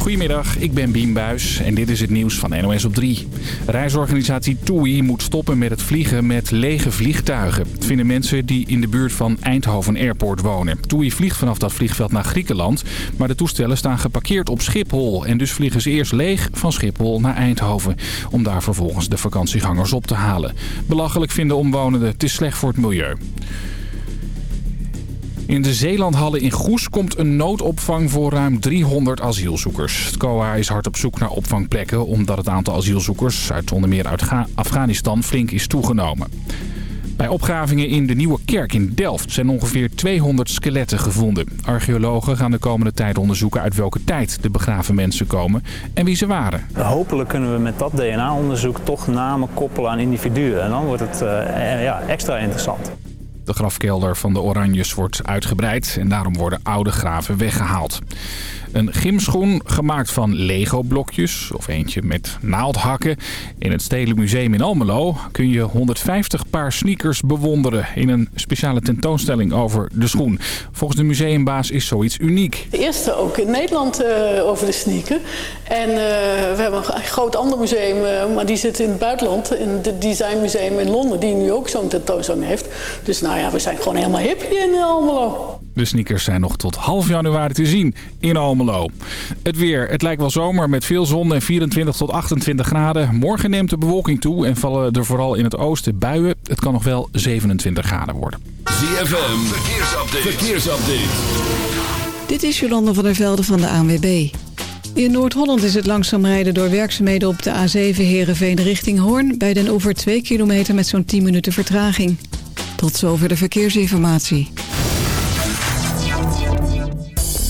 Goedemiddag, ik ben Bien Buis en dit is het nieuws van NOS op 3. Reisorganisatie TUI moet stoppen met het vliegen met lege vliegtuigen. Het vinden mensen die in de buurt van Eindhoven Airport wonen. TUI vliegt vanaf dat vliegveld naar Griekenland, maar de toestellen staan geparkeerd op Schiphol. En dus vliegen ze eerst leeg van Schiphol naar Eindhoven, om daar vervolgens de vakantiegangers op te halen. Belachelijk vinden omwonenden, het is slecht voor het milieu. In de Zeelandhallen in Goes komt een noodopvang voor ruim 300 asielzoekers. Het COA is hard op zoek naar opvangplekken... omdat het aantal asielzoekers uit onder meer uit Afghanistan flink is toegenomen. Bij opgravingen in de Nieuwe Kerk in Delft zijn ongeveer 200 skeletten gevonden. Archeologen gaan de komende tijd onderzoeken uit welke tijd de begraven mensen komen en wie ze waren. Hopelijk kunnen we met dat DNA-onderzoek toch namen koppelen aan individuen. En dan wordt het uh, ja, extra interessant. De grafkelder van de Oranjes wordt uitgebreid en daarom worden oude graven weggehaald. Een gymschoen gemaakt van Lego-blokjes of eentje met naaldhakken. In het Stedelijk Museum in Almelo kun je 150 paar sneakers bewonderen... in een speciale tentoonstelling over de schoen. Volgens de museumbaas is zoiets uniek. De eerste ook in Nederland uh, over de sneaker. En uh, we hebben een groot ander museum, uh, maar die zit in het buitenland. In het Designmuseum in Londen, die nu ook zo'n tentoonstelling heeft. Dus nou ja, we zijn gewoon helemaal hip hier in Almelo. De sneakers zijn nog tot half januari te zien in Almelo. Het weer. Het lijkt wel zomer met veel zon en 24 tot 28 graden. Morgen neemt de bewolking toe en vallen er vooral in het oosten buien. Het kan nog wel 27 graden worden. ZFM. Verkeersupdate. Verkeersupdate. Dit is Jolande van der Velde van de ANWB. In Noord-Holland is het langzaam rijden door werkzaamheden op de A7 Herenveen richting Hoorn... bij Den Oever 2 kilometer met zo'n 10 minuten vertraging. Tot zover de verkeersinformatie.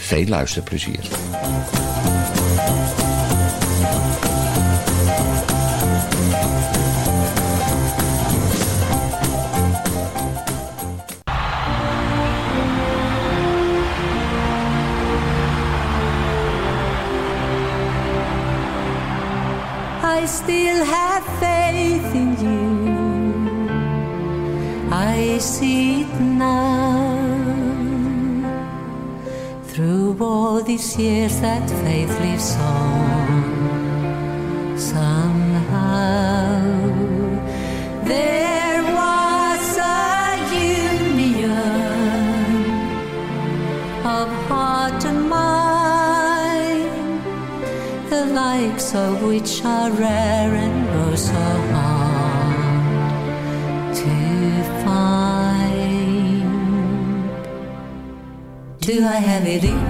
veel luisterplezier. I still have faith in you. I see it now. All these years that faith lives on. Somehow There was a union Of heart and mind The likes of which are rare and oh so hard To find. Do I have it in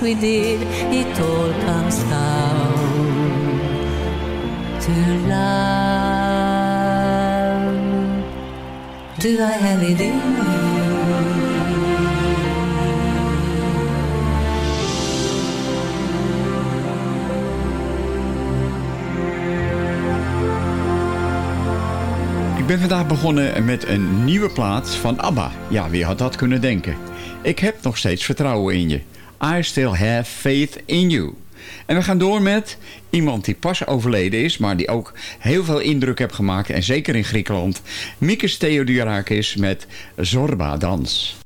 We did. It to love. Do I have? Ik ben vandaag begonnen met een nieuwe plaat van ABBA. Ja, wie had dat kunnen denken? Ik heb nog steeds vertrouwen in je. I still have faith in you. En we gaan door met iemand die pas overleden is... maar die ook heel veel indruk heeft gemaakt... en zeker in Griekenland. Mikis Theodorakis met Zorba Dans.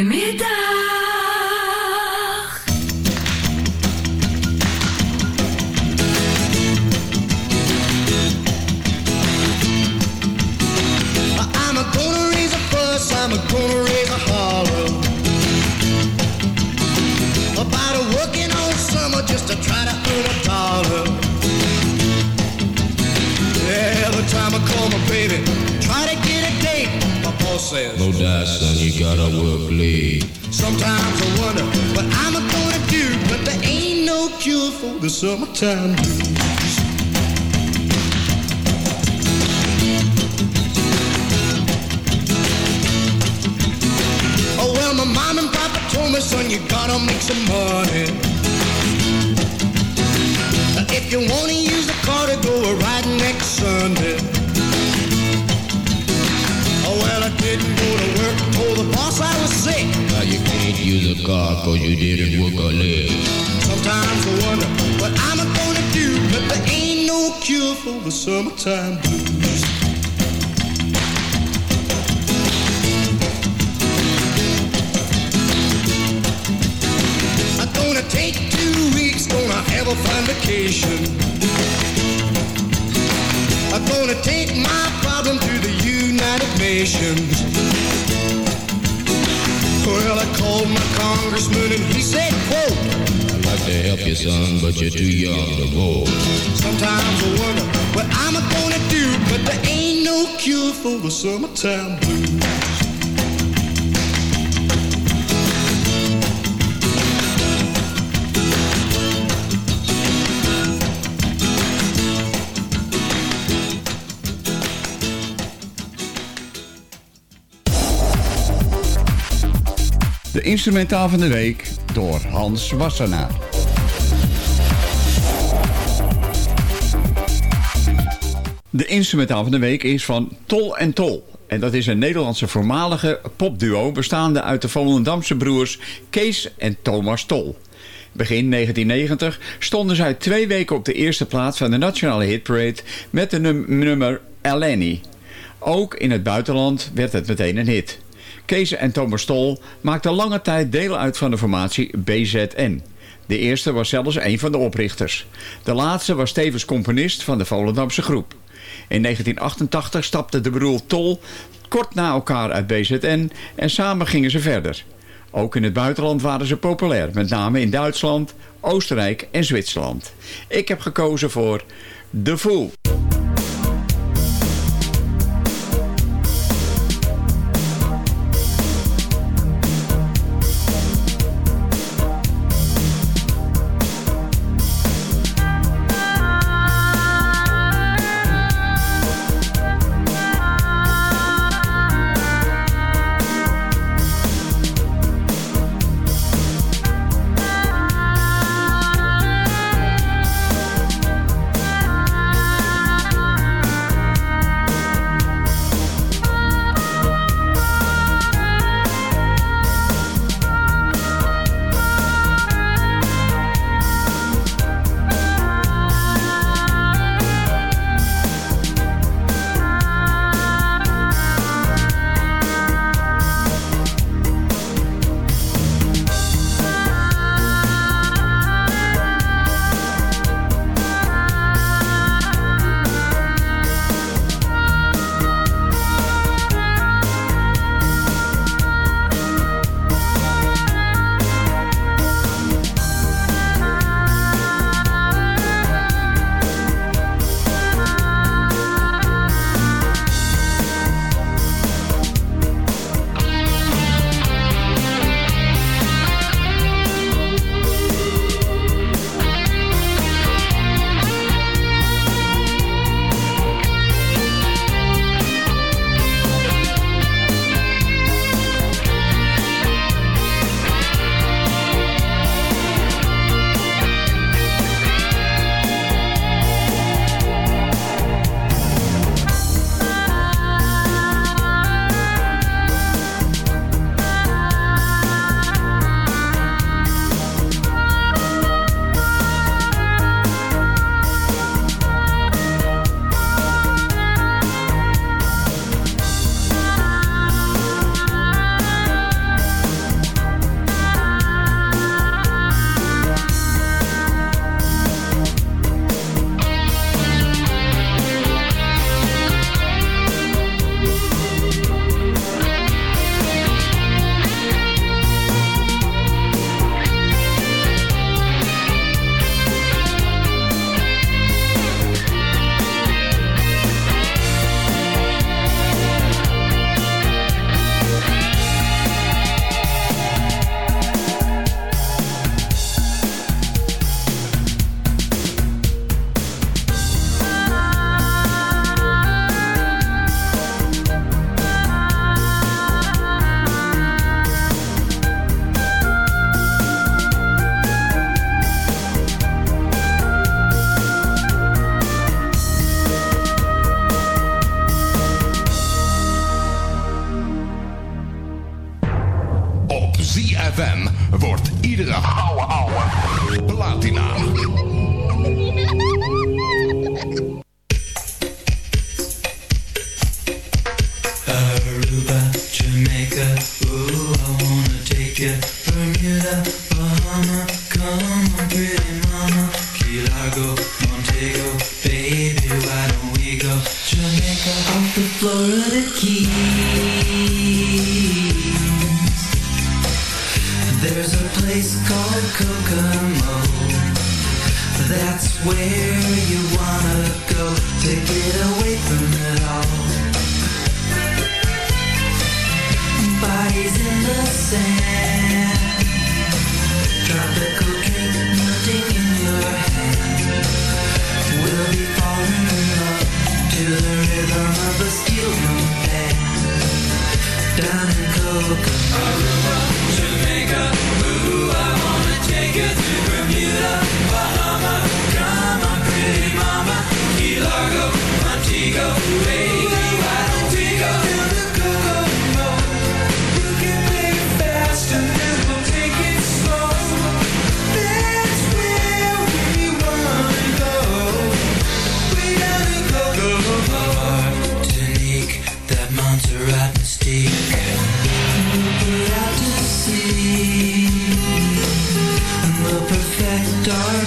Give me. Summertime blues. The for the summertime. De instrumentaal van de week door Hans Wassenaar. De instrumentaal van de week is van Tol en Tol. En dat is een Nederlandse voormalige popduo bestaande uit de Volendamse broers Kees en Thomas Tol. Begin 1990 stonden zij twee weken op de eerste plaats van de Nationale Hitparade met de num- nummer Eleni. Ook in het buitenland werd het meteen een hit. Kees en Thomas Tol maakten lange tijd deel uit van de formatie BZN. De eerste was zelfs een van de oprichters. De laatste was tevens componist van de Volendamse groep. In 1988 stapte de broer Tol kort na elkaar uit BZN en samen gingen ze verder. Ook in het buitenland waren ze populair, met name in Duitsland, Oostenrijk en Zwitserland. Ik heb gekozen voor The Fool.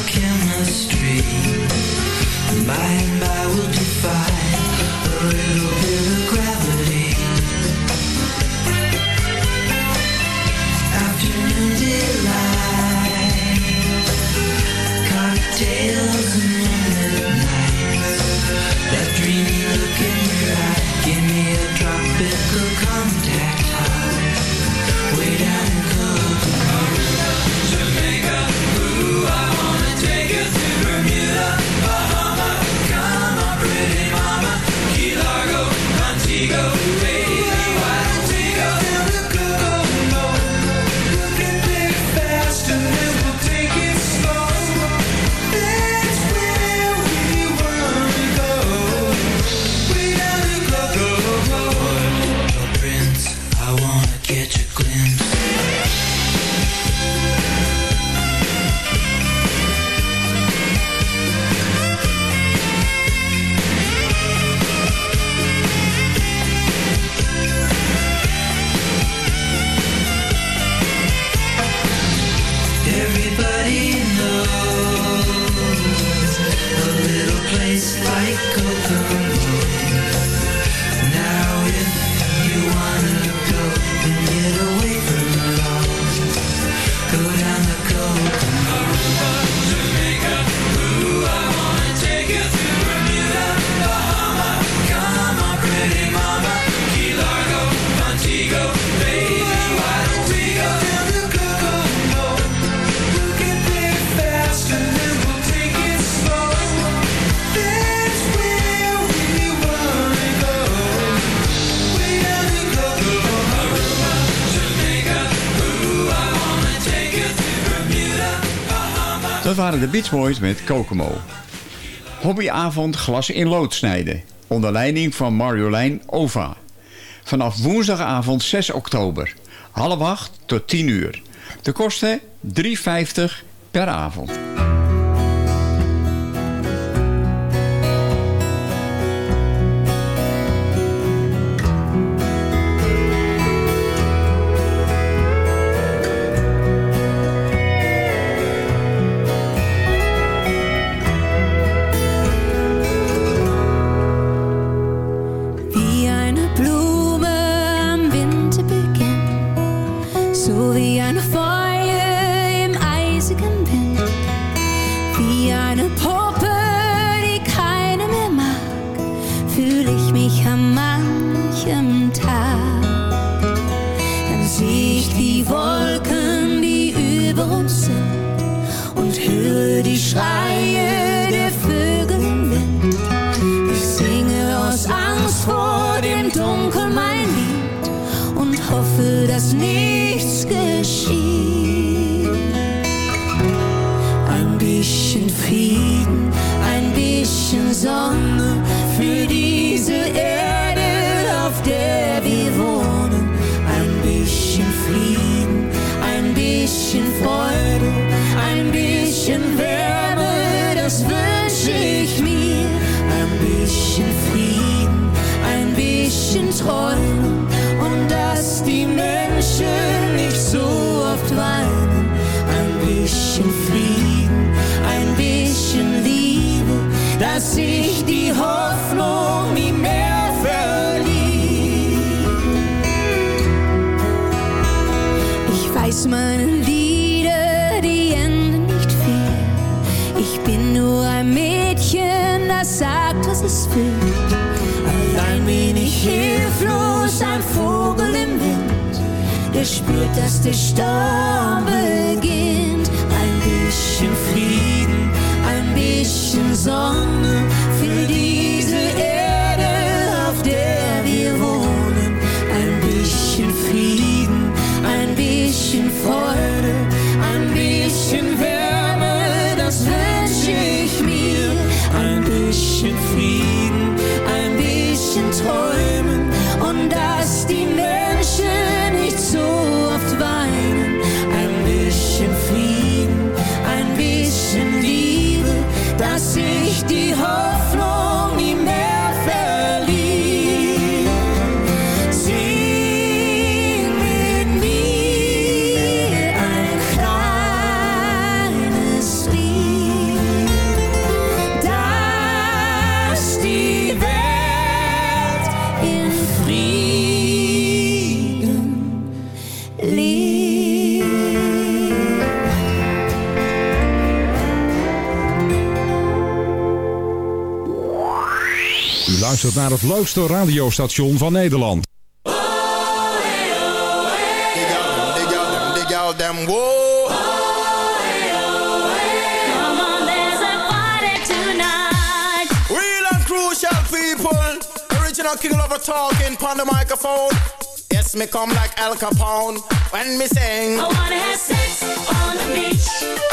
chemistry Dat waren de Beach Boys met Kokomo. Hobbyavond glas in lood snijden. Onder leiding van Marjolein Ova. Vanaf woensdagavond 6 oktober. Half 8 tot 10 uur. De kosten 3,50 per avond. spürt, dass der Sturm beginnt. Ein bisschen Frieden, ein bisschen Sonne. geluisterd naar het leukste radiostation van Nederland. original king of a talking on the microphone. Yes, me come like Al Capone when me sing. I wanna have sex on the beach.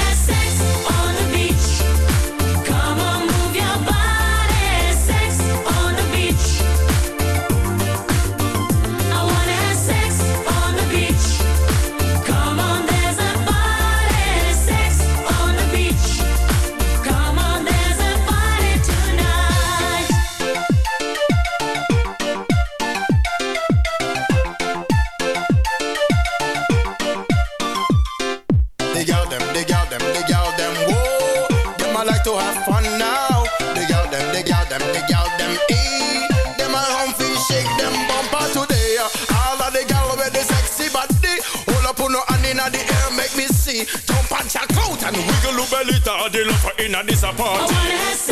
the love for inner this apart.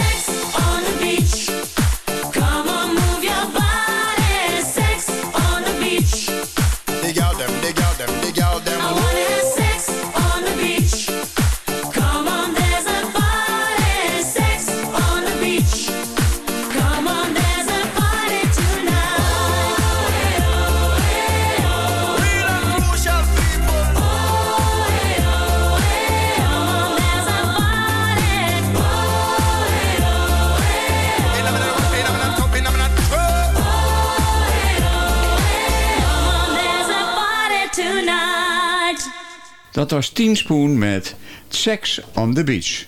Dat was Teenspoon met Sex on the Beach.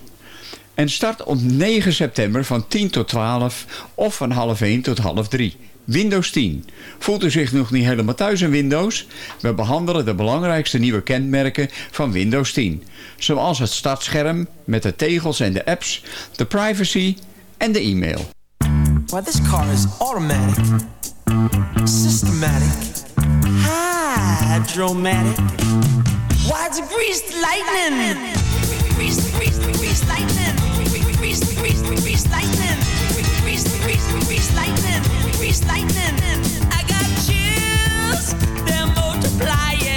En start op 9 september van 10 tot 12 of van half 1 tot half 3. Windows 10. Voelt u zich nog niet helemaal thuis in Windows? We behandelen de belangrijkste nieuwe kenmerken van Windows 10. Zoals het startscherm met de tegels en de apps, de privacy en de e-mail. Well, this car is automatic, systematic, hydromatic. Why the greased lightning? Greased, lightning. Greased, lightning. Greased lightning. Greased lightning. I got chills, they're multiplying.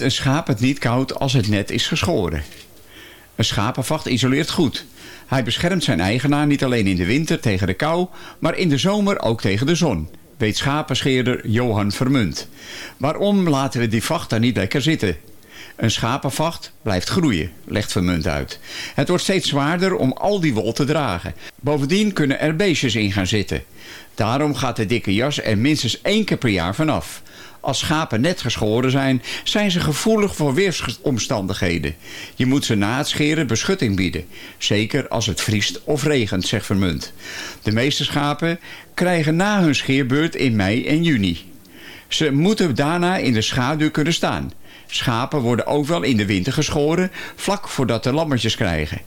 Een schaap het niet koud als het net is geschoren? Een schapenvacht isoleert goed. Hij beschermt zijn eigenaar niet alleen in de winter tegen de kou, maar in de zomer ook tegen de zon, weet schapenscheerder Johan Vermunt. Waarom laten we die vacht daar niet lekker zitten? Een schapenvacht blijft groeien, legt Vermunt uit. Het wordt steeds zwaarder om al die wol te dragen. Bovendien kunnen er beestjes in gaan zitten. Daarom gaat de dikke jas er minstens één keer per jaar vanaf. Als schapen net geschoren zijn, zijn ze gevoelig voor weersomstandigheden. Je moet ze na het scheren beschutting bieden. Zeker als het vriest of regent, zegt Vermunt. De meeste schapen krijgen na hun scheerbeurt in mei en juni. Ze moeten daarna in de schaduw kunnen staan. Schapen worden ook wel in de winter geschoren, vlak voordat de lammetjes krijgen.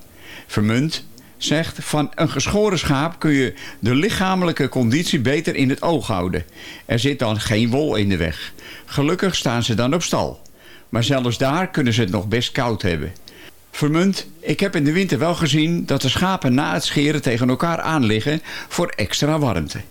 Vermunt zegt van een geschoren schaap kun je de lichamelijke conditie beter in het oog houden. Er zit dan geen wol in de weg. Gelukkig staan ze dan op stal. Maar zelfs daar kunnen ze het nog best koud hebben. Vermunt, ik heb in de winter wel gezien dat de schapen na het scheren tegen elkaar aan liggen voor extra warmte.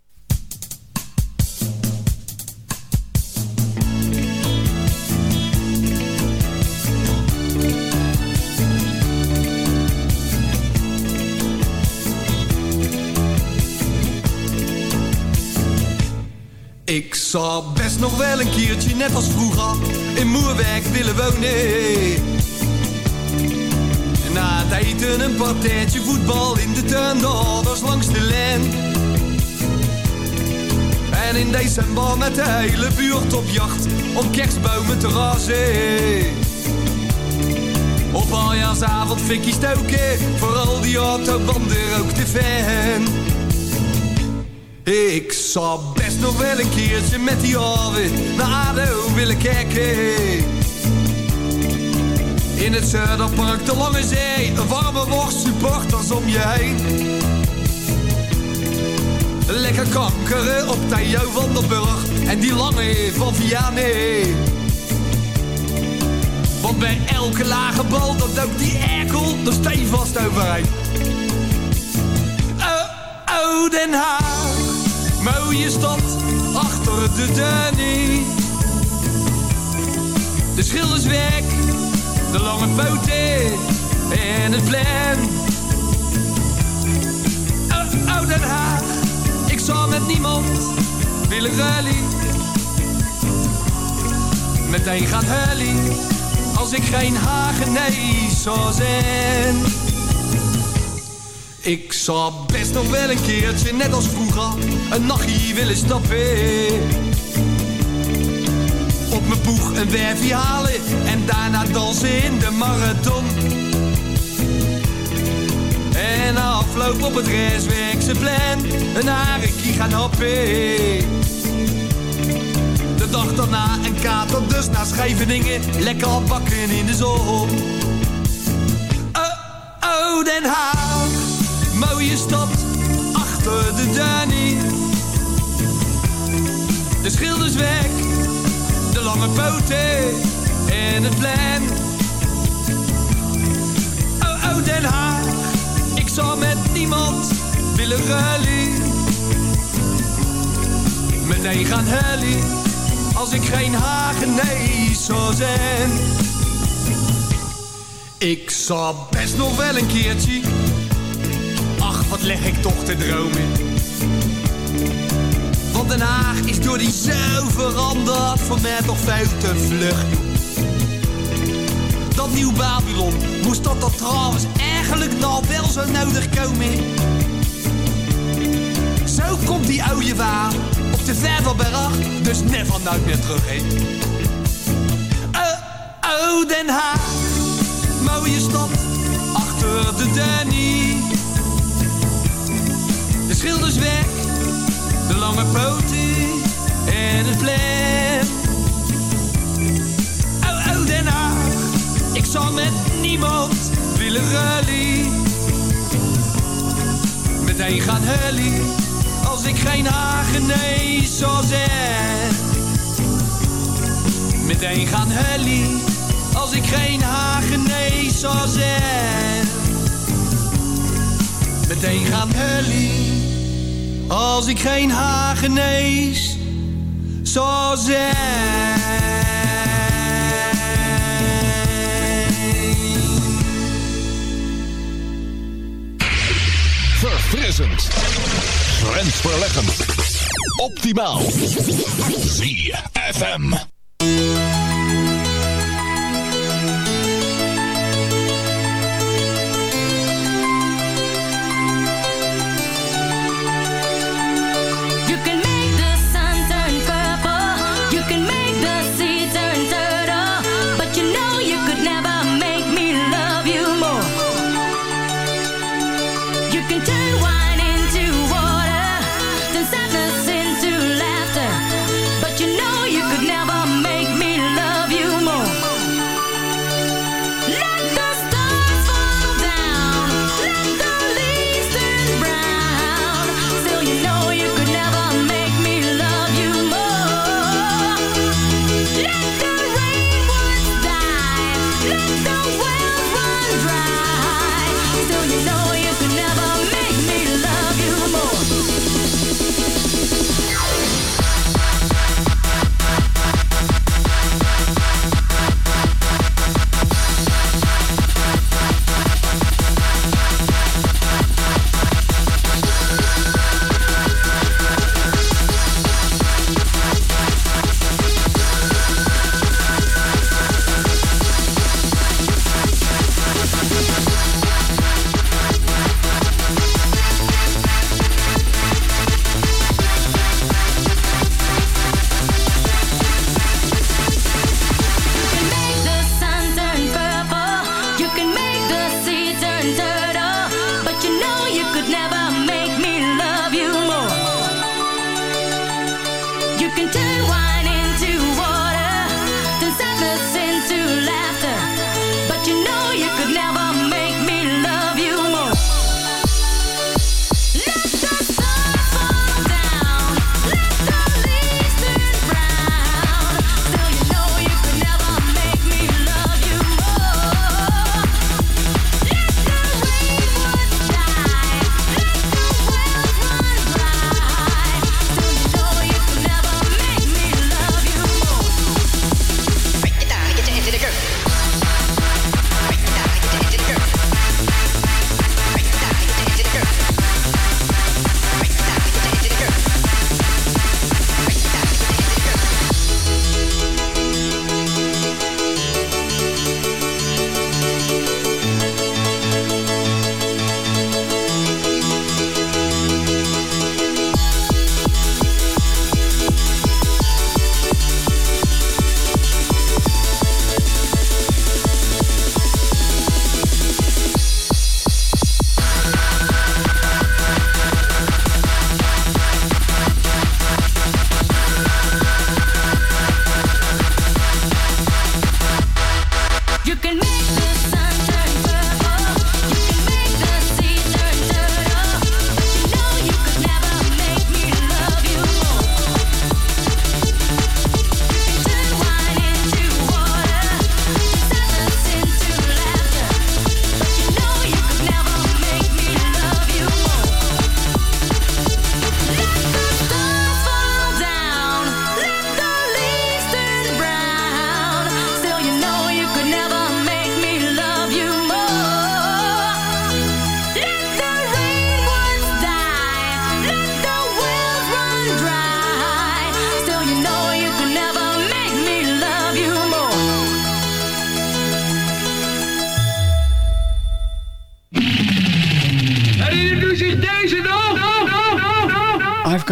Ik zou best nog wel een keertje, net als vroeger, in Moerwerk willen wonen. Na het eten een partijtje voetbal in de tuin, de ouders langs de lijn. En in december met de hele buurt op jacht, om kerstbomen te razen. Op aljaarsavond fikkie stoken, vooral die autobanden ook te fan. Ik zou best nog wel een keertje met die alweer naar ADO willen kijken. In het Zuiderpark, de Lange Zee, een warme worst, supporters om je heen. Lekker kankeren op Theo van der Burg en die lange van Vianney. Want bij elke lage bal, dat ook die erkel er stevast overheen. Oh, oh, Den Haag. Mooie stad achter de Danny. De schilderswerk, de lange poten en het plan. Oh, oh Den Haag, ik zou met niemand willen rally. Meteen gaan hullie, als ik geen Hagenees zou zijn. Ik zou best nog wel een keertje, net als vroeger, een nachtje willen stappen. Op mijn boeg een werfje halen en daarna dansen in de marathon. En afloop op het restwerkse plan, een harekie gaan happen. De dag daarna een kater, dus naar Scheveningen, lekker bakken in de zon. Oh, oh Den Haag mooie stad de Danny. De schilderswerk, de lange poten en het plan. Oh, oh Den Haag, ik zou met niemand willen rally. Meteen gaan helly, als ik geen Hagenees zou zijn. Ik zou best nog wel een keertje wat leg ik toch te dromen. Want Den Haag is door die zo veranderd, voor mij toch veel te vlug. Dat nieuw Babylon, moest dat dat trouwens eigenlijk nou wel zo nodig komen? Zo komt die oude waar op de Vervelberg, dus never nooit meer terug heen. Oh, oh Den Haag, mooie stad, achter de Danny lange poten en het plan. Oh, oh, Den Haag, ik zal met niemand willen rally. Meteen gaan hully, als ik geen Hagenees zou zijn. Meteen gaan hully, als ik geen Hagenees zou zijn. Meteen gaan hully als ik geen haar genees, zoals zij. Verfrissend. Grensverleggend. Optimaal. ZFM.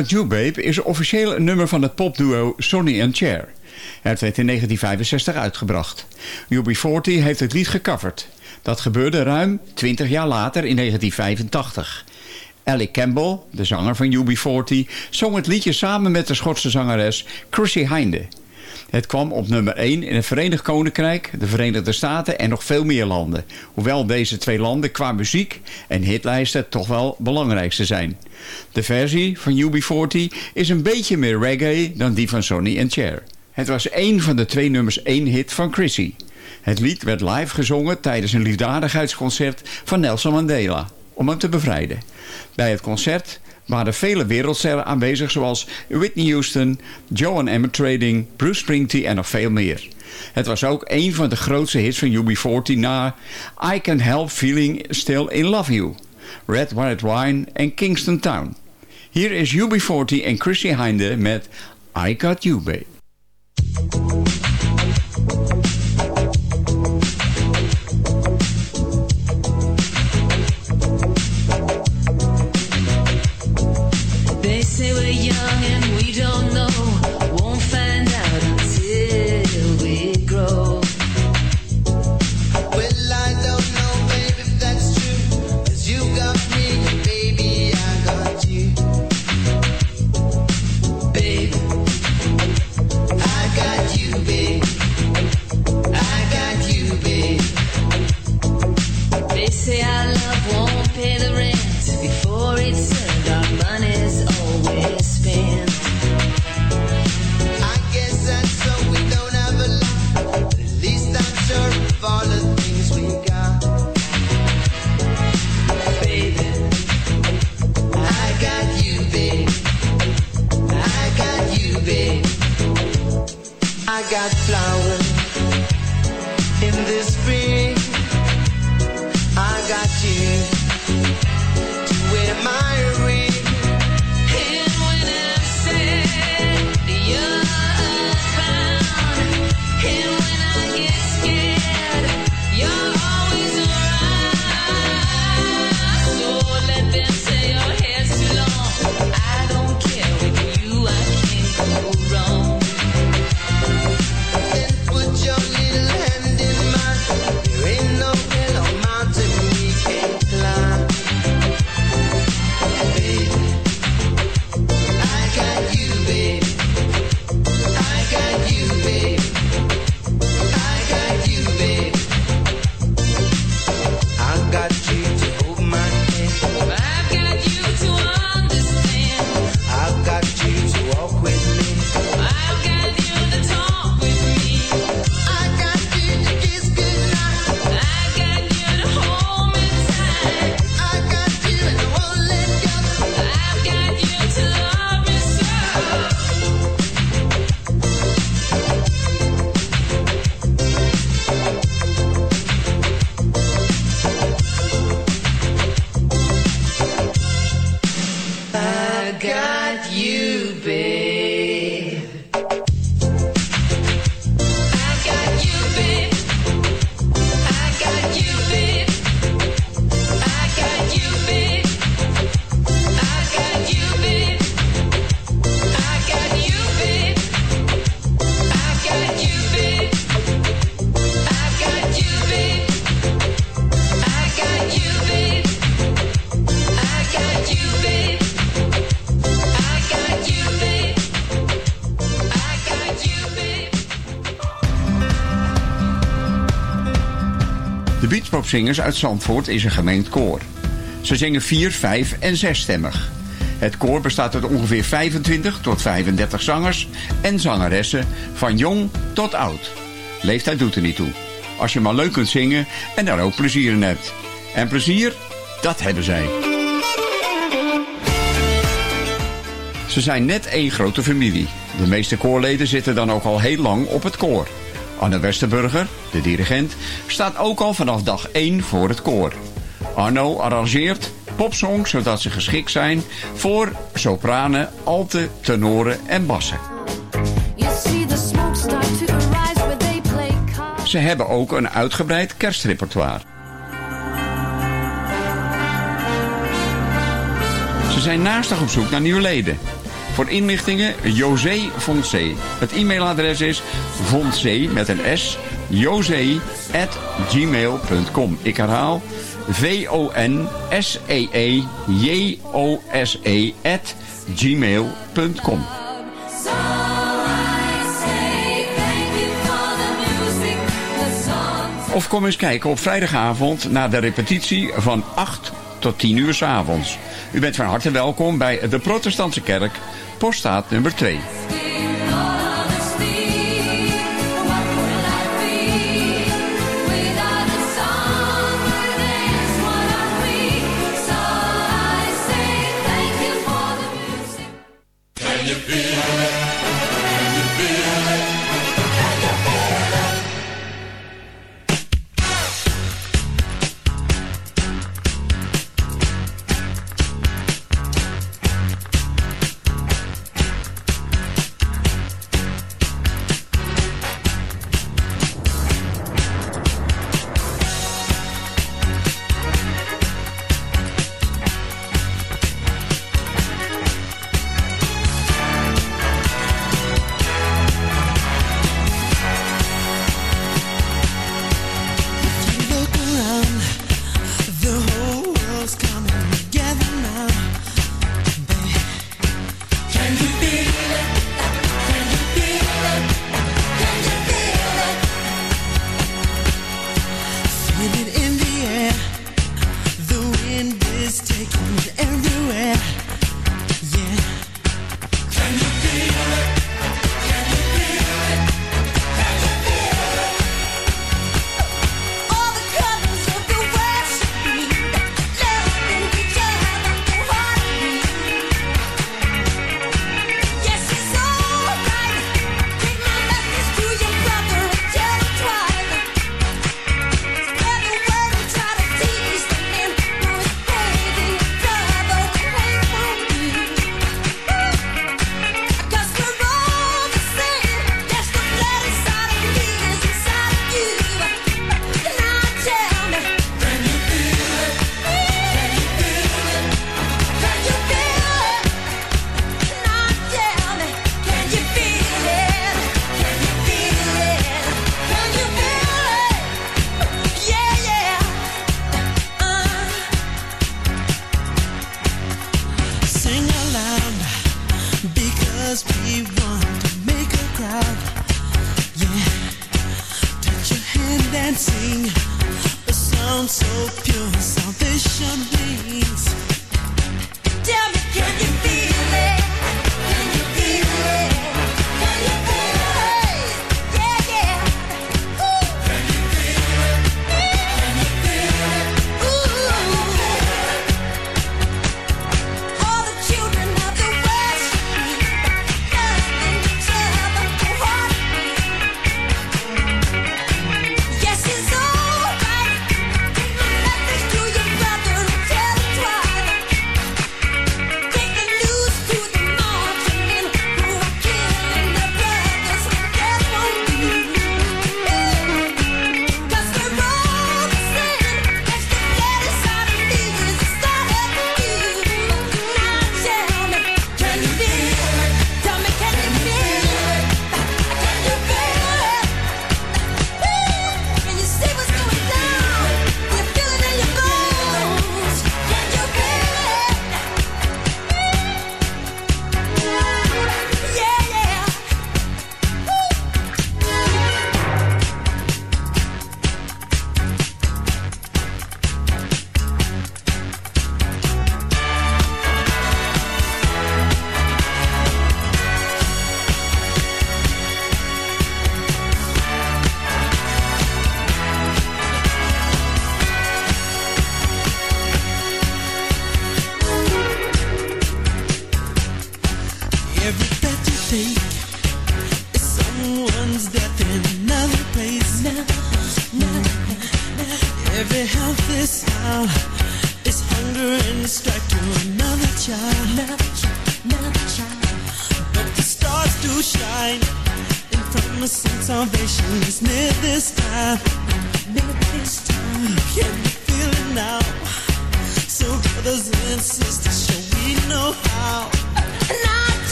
Got You Babe is officieel een nummer van het popduo Sonny and Cher. Het werd in 1965 uitgebracht. UB40 heeft het lied gecoverd. Dat gebeurde ruim 20 jaar later in 1985. Ellie Campbell, de zanger van UB40, zong het liedje samen met de Schotse zangeres Chrissy Hinde. Het kwam op nummer 1 in het Verenigd Koninkrijk, de Verenigde Staten en nog veel meer landen. Hoewel deze twee landen qua muziek en hitlijsten toch wel belangrijkste zijn. De versie van UB40 is een beetje meer reggae dan die van Sonny and Cher. Het was één van de twee nummers één hit van Chrissy. Het lied werd live gezongen tijdens een liefdadigheidsconcert van Nelson Mandela om hem te bevrijden. Bij het concert waren vele wereldsterren aanwezig zoals Whitney Houston, Joan Emmer Trading, Bruce Springsteen en nog veel meer. Het was ook een van de grootste hits van UB40 na I Can Help Feeling Still In Love You. Red White Wine en Kingston Town. Hier is UB40 en Chrissy Hinde met I Got You Babe. Beachpopzingers uit Zandvoort is een gemengd koor. Ze zingen vier, vijf en zesstemmig. Het koor bestaat uit ongeveer 25 tot 35 zangers en zangeressen, van jong tot oud. Leeftijd doet er niet toe. Als je maar leuk kunt zingen en daar ook plezier in hebt. En plezier, dat hebben zij. Ze zijn net één grote familie. De meeste koorleden zitten dan ook al heel lang op het koor. Anne Westerburger, de dirigent, staat ook al vanaf dag 1 voor het koor. Arno arrangeert popsongs zodat ze geschikt zijn voor sopranen, alten, tenoren en bassen. Ze hebben ook een uitgebreid kerstrepertoire. Ze zijn naastig op zoek naar nieuwe leden. Voor inlichtingen José Fonse. Het e-mailadres is fonse met een s, josé at gmail.com. Ik herhaal V-O-N-S-E-E-J-O-S-E at gmail.com. The music, the songs. Of kom eens kijken op vrijdagavond naar de repetitie van 8 tot 10 uur 's avonds. U bent van harte welkom bij de Protestantse Kerk, poststaat nummer 2.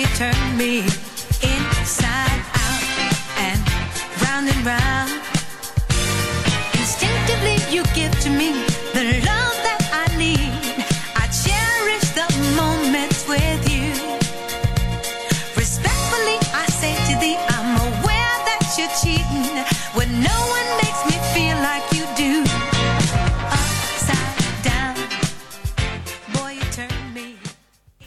you turn me inside out and round and round. Instinctively you give.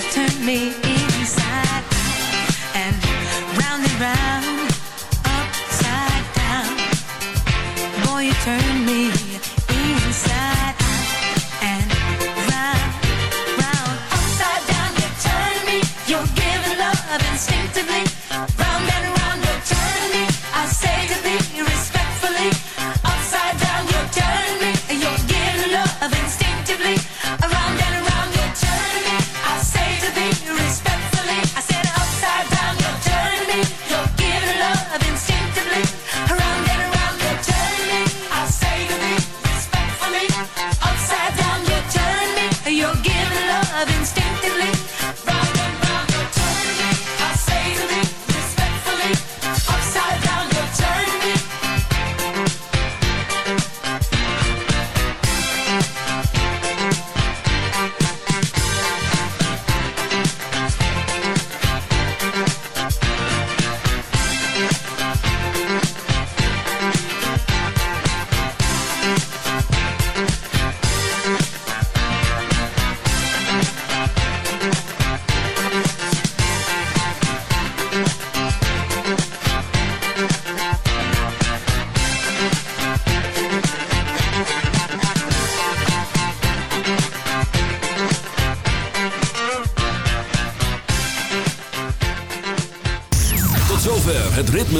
turn me